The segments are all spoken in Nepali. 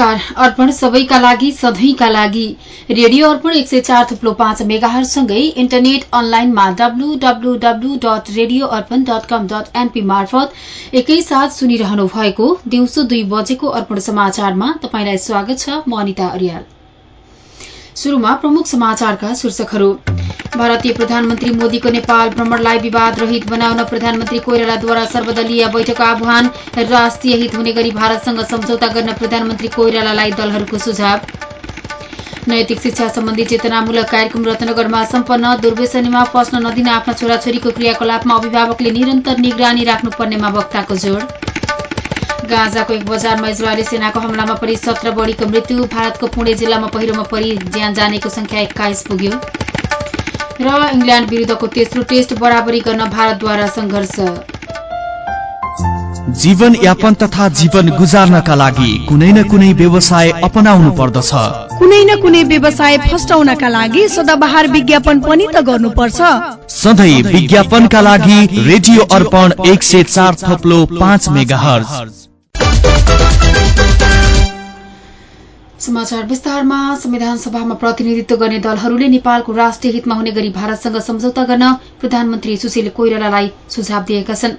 नमस्कार अर्पण सबैका लागि सधैँका लागि। रेडियो अर्पण एक सय चार थुप्लो पाँच मेगाहरूसँगै इन्टरनेट अनलाइनमा W W W dot radio Arpan dot com dot NP मार्फत एकैसाथ सुनिरहनु भएको दिउँसो दुई बजेको अर्पण समाचारमा तपाईँलाई स्वागत छ म अनिता अर्याल। भारतीय प्रधानमन्त्री मोदीको नेपाल भ्रमणलाई विवाद रहित बनाउन प्रधानमन्त्री कोइरालाद्वारा सर्वदलीय बैठक आह्वान राष्ट्रिय हित हुने गरी भारतसँग सम्झौता गर्न प्रधानमन्त्री कोइरालालाई दलहरूको सुझाव। नैतिक शिक्षा सम्बन्धी चेतनामूलक कार्यक्रम रत्नगरमा सम्पन्न दुर्व्यसनीमा पस्न नदिन आफ्ना छोराछोरीको क्रियाकलापमा अभिभावकले निरन्तर निगरानी राख्नुपर्नेमा वक्ताको जोड़। गाजाको एक बजारमा इजरायली सेनाको हमलामा परि सत्र बढीको मृत्यु भारतको पुणे जिल्लामा पहिरोमा परि ज्यान जानेको संख्या एक्काइस पुग्यो। र इङ्ल्याण्ड विरूद्धको तेस्रो टेस्ट बराबरी गर्न भारतद्वारा संघर्ष जीवन यापन तथा जीवन गुजार्नका लागि कुनै न कुनै व्यवसाय अपनाउनु पर्दछ। कुनै न कुनै व्यवसाय फस्टाउनका लागि सदाबहार विज्ञापन पनि त गर्नुपर्छ। सधैँ विज्ञापनका लागि रेडियो अर्पण एक सय चार थप्लो पाँच मेगा समाचार विस्तारमा। संविधान सभामा प्रतिनिधित्व गर्ने दलहरूले नेपालको राष्ट्रिय हितमा हुने गरी भारतसँग सम्झौता गर्न प्रधानमन्त्री सुशील कोइरालालाई सुझाव दिएका छन्।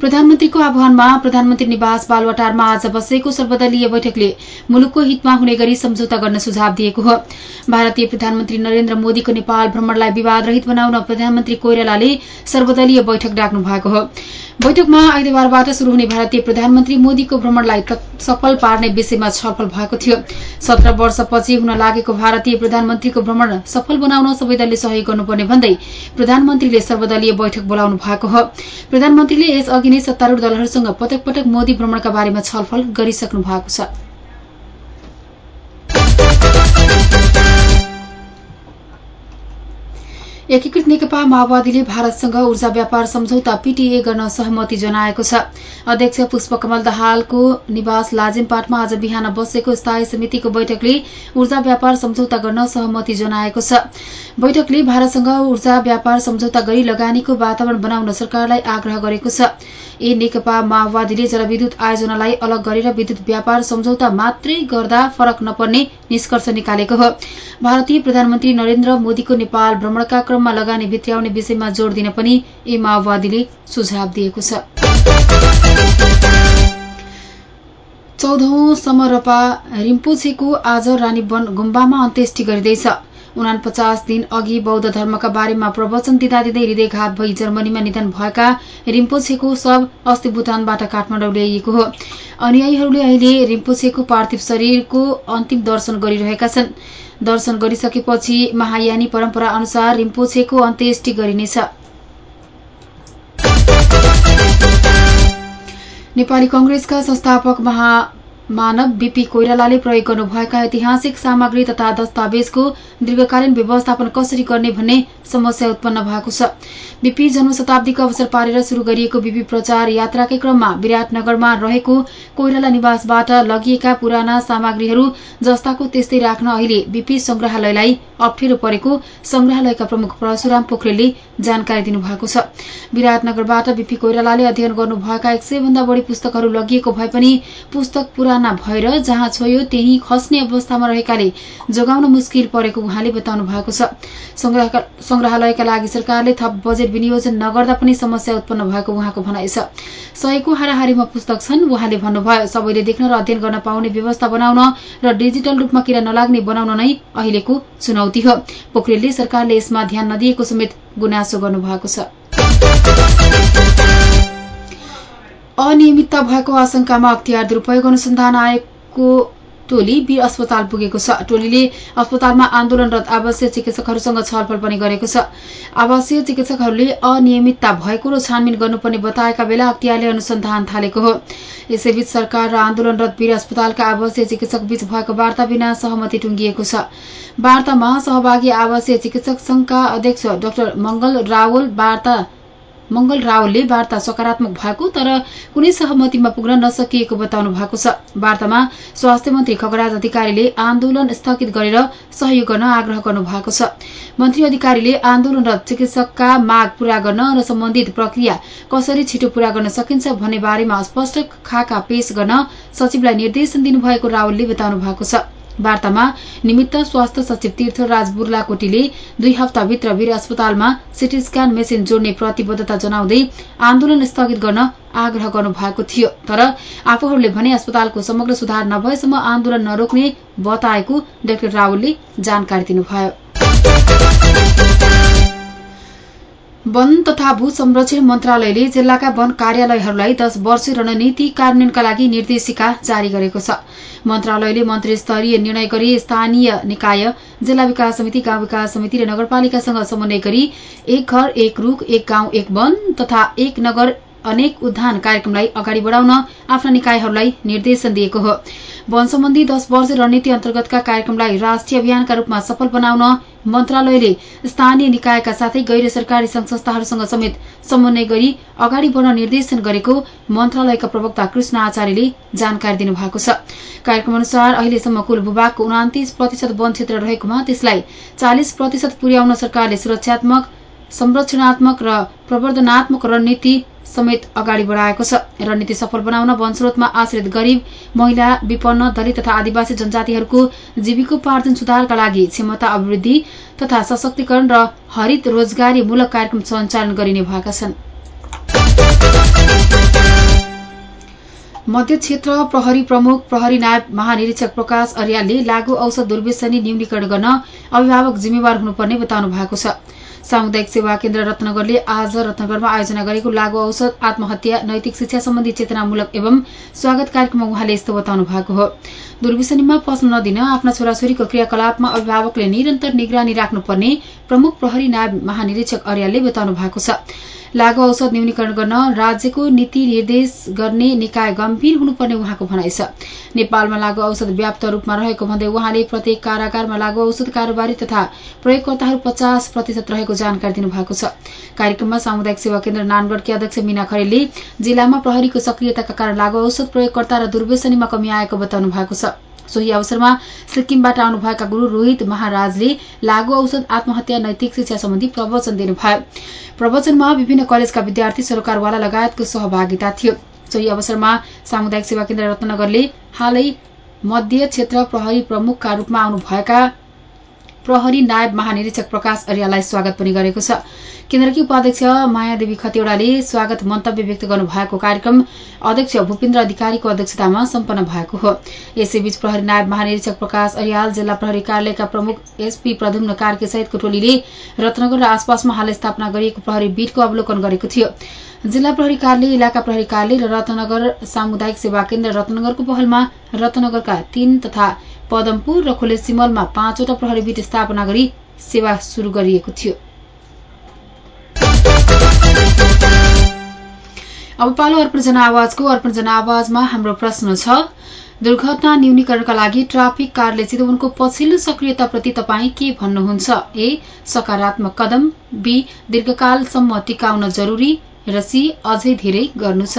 प्रधानमन्त्रीको आह्वानमा प्रधानमन्त्री निवास बालवाटारमा आज बसेको सर्वदलीय बैठकले मुलुकको हितमा हुने गरी सम्झौता गर्न सुझाव दिएको हो। भारतीय प्रधानमन्त्री नरेन्द्र मोदीको नेपाल भ्रमणलाई विवाद रहित बनाउन प्रधानमन्त्री कोइरालाले सर्वदलीय बैठक डाक्नु भएको हो। बैठकमा आइतबारबाट शुरू हुने भारतीय प्रधानमन्त्री मोदीको भ्रमणलाई सफल पार्ने विषयमा छलफल भएको थियो। सत्र वर्षपछि हुन लागेको भारतीय प्रधानमन्त्रीको भ्रमण सफल बनाउन सबै दलले सहयोग गर्नुपर्ने भन्दै प्रधानमन्त्रीले सर्वदलीय बैठक बोलाउनु भएको हो। प्रधानमन्त्रीले यसअघि नै सत्तारूढ़ दलहरूसँग पटक पटक मोदी भ्रमणका बारेमा छलफल गरिसक्नु भएको छ। एकीकृत नेकपा माओवादीले भारतसँग ऊर्जा व्यापार सम्झौता पीटीए गर्न सहमति जनाएको छ। अध्यक्ष पुष्पकमल दाहालको निवास लाजिमपाटमा आज बिहान बसेको स्थायी समितिको बैठकले ऊर्जा व्यापार सम्झौता गर्न सहमति जनाएको छ। बैठकले भारतसँग ऊर्जा व्यापार सम्झौता गरी लगानीको वातावरण बनाउन सरकारलाई आग्रह गरेको छ। ए नेकपा माओवादीले जलविद्युत आयोजनालाई अलग गरेर विद्युत व्यापार सम्झौता मात्रै गर्दा फरक नपर्ने निष्कर्ष निकालेको हो। भारतीय प्रधानमन्त्री नरेन्द्र मोदीको नेपाल भ्रमणका क्रममा लगानी भित्र्याउने विषयमा जोड़ दिन पनि ए माओवादीले सुझाव दिएको छ। चौधौं समरपा रिम्पोछेको आज रानीवन गुम्बामा अन्त्येष्टि गरिँदैछ। उनापचास दिन अघि बौद्ध धर्मका बारेमा प्रवचन दिँदा दिँदै हृदयघात भई जर्मनीमा निधन भएका रिम्पोछेको शव अस्ति भूटानबाट काठमाडौँ ल्याइएको हो। अनुयायीहरूले अहिले रिम्पोछेको पार्थिव शरीरको अन्तिम दर्शन गरिरहेका छन्। दर्शन गरिसकेपछि महायानी परम्परा अनुसार रिम्पोछेको अन्त्येष्टि गरिनेछ। नेपाली कंग्रेसका संस्थापक महा मानव बीपी कोइरालाले प्रयोग गर्नुभएका ऐतिहासिक सामग्री तथा दस्तावेजको दीर्घकालीन व्यवस्थापन कसरी गर्ने भन्ने समस्या उत्पन्न भएको छ। बीपी जन्मशताब्दीको अवसर पारेर शुरू गरिएको बीपी प्रचार यात्राकै क्रममा विराटनगरमा रहेको कोइराला निवासबाट लगिएका पुराना सामग्रीहरू जस्ताको त्यस्तै राख्न अहिले बीपी संग्रहालयलाई अप्ठ्यारो परेको संग्रहालयका प्रमुख परशुराम पोखरेलले जानकारी दिनुभएको छ। विराटनगरबाट बीपी कोइरालाले अध्ययन गर्नुभएका एक सय भन्दा बढ़ी पुस्तकहरू लगिएको भए पनि पुस्तक पुराना भएर जहाँ छोयो त्यही खस्ने अवस्थामा रहेकाले जोगाउन मुस्किल परेको उहाँले बताउनु भएको छ। संग्रहालयका लागि सरकारले थप बजेट विनियोजन नगर्दा पनि समस्या उत्पन्न भएको उहाँको भनाइ छ। सयको हाराहारीमा पुस्तक छन् उहाँले भन्नुभयो सबैले देख्न र अध्ययन गर्न पाउने व्यवस्था बनाउन र डिजिटल रूपमा किरा नलाग्ने बनाउन नै अहिलेको चुनौती हो। पोखरेलले सरकारले यसमा ध्यान नदिएको समेत गुनासो गर्नुभएको छ। अनियमितता भएको आशंकामा अख्तियार दुरूपयोग अनुसन्धान आयोगको टोली वीर अस्पताल पुगेको छ। टोलीले अस्पतालमा आन्दोलनरत आवासीय चिकित्सकहरूसँग छलफल पनि गरेको छ। आवासीय चिकित्सकहरूले अनियमितता भएको र छानबिन गर्नुपर्ने बताएका बेला अख्तियारले अनुसन्धान थालेको हो। यसैबीच सरकार र आन्दोलनरत वीर अस्पतालका आवासीय चिकित्सक बीच भएको वार्ता बिना सहमति टुंगिएको छ। वार्तामा सहभागी आवासीय चिकित्सक संघका अध्यक्ष डाक्टर मंगल रावल वार्ता मंगल रावलले वार्ता सकारात्मक भएको तर कुनै सहमतिमा पुग्न नसकिएको बताउनु भएको छ। वार्तामा स्वास्थ्य मन्त्री खगराज अधिकारीले आन्दोलन स्थगित गरेर सहयोग गर्न आग्रह गर्नु भएको छ। मन्त्री अधिकारीले आन्दोलन र चिकित्सकका माग पूरा गर्न र सम्बन्धित प्रक्रिया कसरी छिटो पूरा गर्न सकिन्छ भन्ने बारेमा स्पष्ट खाका पेश गर्न सचिवलाई निर्देशन दिनुभएको रावलले बताउनु भएको छ। वार्तामा निमित्त स्वास्थ्य सचिव तीर्थराज बुर्लाकोटीले दुई हप्ताभित्र वीर अस्पतालमा सिटी स्क्यान मेसिन जोड्ने प्रतिबद्धता जनाउँदै आन्दोलन स्थगित गर्न आग्रह गर्नु भएको थियो। तर आफूहरूले भने अस्पतालको समग्र सुधार नभएसम्म आन्दोलन नरोक्ने बताएको डाक्टर रावलले जानकारी दिनुभयो। वन तथा भू संरक्षण मन्त्रालयले जिल्लाका वन कार्यालयहरूलाई दश वर्ष रणनीति कार्यान्वयनका लागि निर्देशिका जारी गरेको छ। मन्त्रालयले मन्त्री स्तरीय निर्णय गरी स्थानीय निकाय जिल्ला विकास समिति गाउँ विकास समिति र नगरपालिकासँग समन्वय गरी एक घर एक रूख एक गाउँ एक वन तथा एक नगर अनेक उद्यान कार्यक्रमलाई अगाडि बढाउन आफ्ना निकायहरूलाई निर्देशन दिएको हो। वन सम्बन्धी दश वर्ष रणनीति अन्तर्गतका कार्यक्रमलाई राष्ट्रिय अभियानका रूपमा सफल बनाउन मन्त्रालयले स्थानीय निकायका साथै गैर सरकारी संघ संस्थाहरूसँग समेत समन्वय गरी अगाडि बढ्न निर्देशन गरेको मन्त्रालयका प्रवक्ता कृष्ण आचार्यले जानकारी दिनुभएको छ। कार्यक्रम अनुसार अहिलेसम्म कुल भूभागको उनातिस प्रतिशत वन क्षेत्र रहेकोमा त्यसलाई चालिस प्रतिशत पुर्याउन सरकारले सुरक्षात्मक संरक्षणात्मक र प्रवर्धनात्मक रणनीति समेत अगाडि बढाएको छ। रणनीति सफल बनाउन वनस्रोतमा आश्रित गरीब महिला विपन्न दलित तथा आदिवासी जनजातिहरूको जीविकोपार्जन सुधारका लागि क्षमता अभिवृद्धि तथा सशक्तिकरण र हरित रोजगारीमूलक कार्यक्रम सञ्चालन गरिने भएका छन्। मध्य क्षेत्र प्रहरी प्रमुख प्रहरी नायब महानिरीक्षक प्रकाश अर्यालले लागू औषध दुर्व्यसनी न्यूनीकरण गर्न अभिभावक जिम्मेवार हुनुपर्ने बताउनु भएको छ। सामुदायिक सेवा केन्द्र रत्नगरले आज रत्नगरमा आयोजना गरेको लागू औषध आत्महत्या नैतिक शिक्षा सम्बन्धी चेतनामूलक एवं स्वागत कार्यक्रममा उहाँले यस्तो बताउनु भएको हो। दुर्विसनीमा पस्न नदिन आफ्ना छोराछोरीको क्रियाकलापमा अभिभावकले निरन्तर निगरानी राख्नुपर्ने प्रमुख प्रहरी नायब महानिरीक्षक अर्यालले बताउनु भएको छ। लागू औषध न्यूनीकरण गर्न राज्यको नीति निर्देश गर्ने निकाय गम्भीर हुनुपर्ने उहाँको भनाइ छ। नेपालमा लागू औषध व्याप्त रूपमा रहेको भन्दै उहाँले प्रत्येक कारागारमा लागू औषध कारोबारी तथा प्रयोगकर्ताहरू पचास प्रतिशत रहेको जानकारी दिनुभएको छ। कार्यक्रममा सामुदायिक सेवा केन्द्र नानगढ़की अध्यक्ष मीना खरेलले जिल्लामा प्रहरीको सक्रियताका कारण लागू औषध प्रयोगकर्ता र दुर्व्यसनीमा कमी आएको बताउनु भएको छ। सोही अवसरमा सिक्किमबाट आउनुभएका गुरू रोहित महाराजले लागू औषध आत्महत्या नैतिक शिक्षा सम्बन्धी प्रवचन दिनुभयो। प्रवचनमा विभिन्न कलेजका विद्यार्थी सरकारवाला लगायतको सहभागिता थियो। सोही अवसरमा सामुदायिक सेवा केन्द्र रत्नगरले हालै मध्य क्षेत्र प्रहरी प्रमुखका रूपमा आउनुभएका प्रहरी नायब महानिरीक्षक प्रकाश अर्यालाई स्वागत पनि गरेको छ। केन्द्रकी उपाध्यक्ष मायादेवी खतिवड़ाले स्वागत मन्तव्य व्यक्त गर्नुभएको कार्यक्रम अध्यक्ष भूपेन्द्र अधिकारीको अध्यक्षतामा सम्पन्न भएको हो। यसैबीच प्रहरी नायब महानिरीक्षक प्रकाश अर्याल जिल्ला प्रहरी कार्यालयका प्रमुख एसपी प्रधुम्न कार्की सहितको टोलीले रत्नगर र आसपासमा हाल स्थापना गरिएको प्रहरी बीटको अवलोकन गरेको थियो। जिल्ला प्रहरी कार्यालय इलाका प्रहरी कार्यालय र रत्नगर सामुदायिक सेवा केन्द्र रत्नगरको पहलमा रत्नगरका तीन तथा पदमपुर र खोले सिमलमा पाँचवटा प्रहरी बीट स्थापना गरी सेवा शुरू गरिएको थियो। अब पालो अर्पण जनावाजको अर्पण जनावाजमा हाम्रो प्रश्न छ दुर्घटना न्यूनीकरणका लागि ट्राफिक कार्यालय चितवनको पछिल्लो सक्रियताप्रति तपाईँ के भन्नुहुन्छ? ए सकारात्मक कदम बी दीर्घकालसम्म टिकाउन जरुरी र सी अझै धेरै गर्नु छ।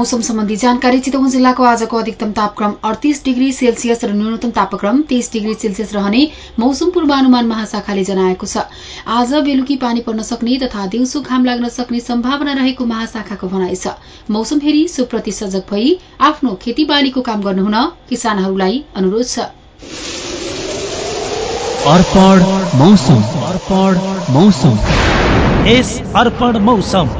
मौसम सम्बन्धी जानकारी चितवन जिल्लाको आजको अधिकतम तापक्रम अडतिस डिग्री सेल्सियस र न्यूनतम तापक्रम तेइस डिग्री सेल्सियस रहने मौसम पूर्वानुमान महाशाखाले जनाएको छ। आज बेलुकी पानी पर्न सक्ने तथा दिउँसो घाम लाग्न सक्ने सम्भावना रहेको महाशाखाको भनाइ छ। मौसम हेरी सुप्रति सजग भई आफ्नो खेतीबालीको काम गर्नुहुन किसानहरूलाई अनुरोध छ। अर्पण मौसम। अर्पण मौसम। यस अर्पण मौसम।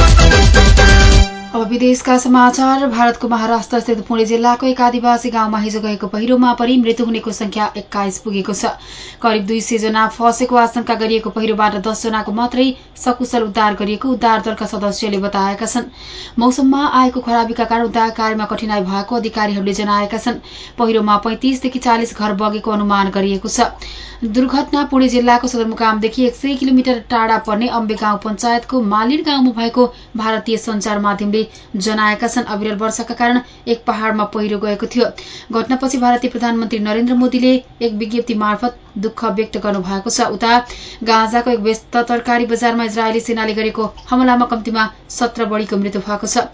विदेशका समाचार। भारतको महाराष्ट्र स्थित पुणे जिल्लाको एक आदिवासी गाउँमा हिजो गएको पहिरोमा परि मृत्यु हुनेको संख्या एक्काइस पुगेको छ। करिब दुई सय जना फँसेको आशंका गरिएको पहिरोबाट दसजनाको मात्रै सकुशल उद्धार गरिएको उद्धार दलका सदस्यले बताएका छन्। मौसममा आएको खराबीका कारण उद्धार कार्यमा कठिनाई भएको अधिकारीहरूले जनाएका छन्। पहिरोमा पैंतिसदेखि चालिस घर बगेको अनुमान गरिएको छ। दुर्घटना पुणे जिल्लाको सदरमुकामदेखि एक सय किलोमिटर टाढा पर्ने अम्बे गाउँ पञ्चायतको मालिर गाउँमा भएको भारतीय संचार माध्यमले जनाएका छन्। अविरल वर्षाका कारण एक पहाड़मा पहिरो गएको थियो। घटनापछि भारतीय प्रधानमन्त्री नरेन्द्र मोदीले एक विज्ञप्ति मार्फत दुःख व्यक्त गर्नु भएको छ। उता गाजाको एक व्यस्त तरकारी बजारमा इजरायली सेनाले गरेको हमलामा कम्तीमा सत्र बढ़ीको मृत्यु भएको छ।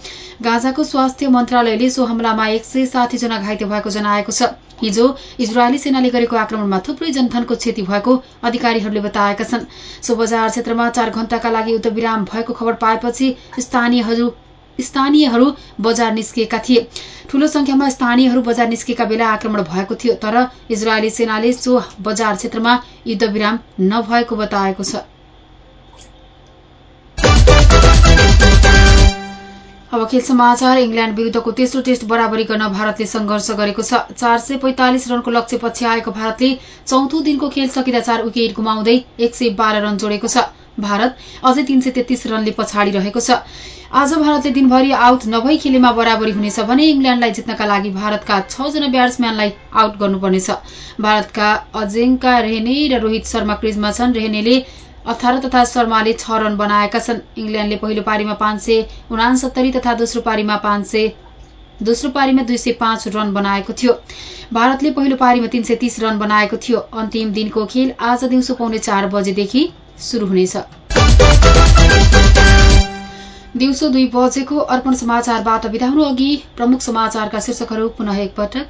गाजाको स्वास्थ्य मन्त्रालयले सो हमलामा एक सय साठी जना घाइते भएको जनाएको छ। हिजो इजरायली सेनाले गरेको आक्रमणमा थुप्रै जनधनको क्षति भएको अधिकारीहरूले बताएका छन्। सो बजार क्षेत्रमा चार घण्टाका लागि युद्धविराम भएको खबर पाएपछि स्थानीयहरू स्थानीयहरू बजार निस्किएका थिए। ठूलो संख्यामा स्थानीयहरू बजार निस्किएका बेला आक्रमण भएको थियो तर इजरायली सेनाले सो बजार क्षेत्रमा युद्धविराम नभएको बताएको छ। अब खेल समाचार इङ्ल्याण्ड विरूद्धको तेस्रो टेस्ट बराबरी गर्न भारतले संघर्ष गरेको छ। चार सय पैंतालिस रनको लक्ष्य पछि आएको भारतले चौथो दिनको खेल सकिँदा चार विकेट गुमाउँदै एक सय बाह्र रन जोडेको छ। भारत अझै तीन सय तेत्तीस रनले पछाडि रहेको छ। आज भारतले दिनभरि आउट नभई खेलेमा बराबरी हुनेछ भने इङ्ल्याण्डलाई जित्नका लागि भारतका छ जना ब्याट्सम्यानलाई आउट गर्नुपर्नेछ। भारतका अजिङ्का रेहने र रोहित शर्मा क्रिजमा छन्। रेहनेले अठार तथा शर्माले छ रन बनाएका छन्। इङ्ल्याण्डले पहिलो पारीमा पाँच सय उनासत्तरी तथा दोस्रो पारीमा पाँच सय दोस्रो पारीमा दुई सय पाँच रन बनाएको थियो। भारतले पहिलो पारीमा तीन सय तीस रन बनाएको थियो। अन्तिम दिनको खेल आज दिउँसो पाउने चार बजेदेखि शुरू हुनेछ। दिउँसो दुई बजेको अर्पण समाचारबाट बिदा हुनु अघि प्रमुख समाचारका शीर्षकहरू पुनः एकपटक।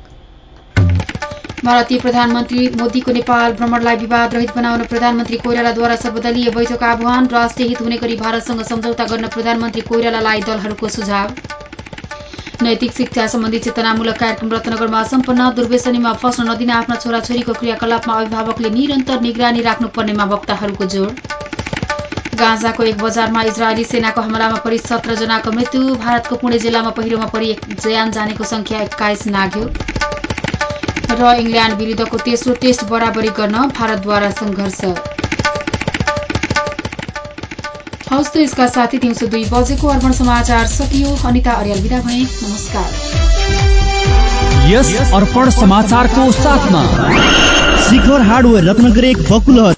भारतीय प्रधानमन्त्री मोदीको नेपाल भ्रमणलाई विवाद रहित बनाउन प्रधानमन्त्री कोइरालाद्वारा सर्वदलीय बैठक आह्वान राष्ट्रिय हित हुने गरी भारतसँग सम्झौता गर्न प्रधानमन्त्री कोइरालालाई दलहरूको सुझाव। नैतिक शिक्षा सम्बन्धी चेतनामूलक कार्यक्रम रत्नगरमा सम्पन्न दुर्व्यसनीमा फस्न नदिन आफ्ना छोराछोरीको क्रियाकलापमा अभिभावकले निरन्तर निगरानी राख्नुपर्नेमा वक्ताहरूको जोड। गाँजाको एक बजारमा इजरायली सेनाको हमलामा परि सत्र जनाको मृत्यु भारतको पुणे जिल्लामा पहिरोमा परि ज्यान जानेको संख्या एक्काइस नाग्यो। र इङ्ल्याण्ड विरूद्धको तेस्रो टेस्ट बराबरी गर्न भारतद्वारा संघर्ष हवस् त यसका साथै दिउँसो दुई बजेको अर्पण समाचार सकियो। अनिता अर्याल विदा भए। नमस्कार। यस अर्पण समाचारको साथमा शिखर हार्डवेयर रत्नगर एक बकुलहर।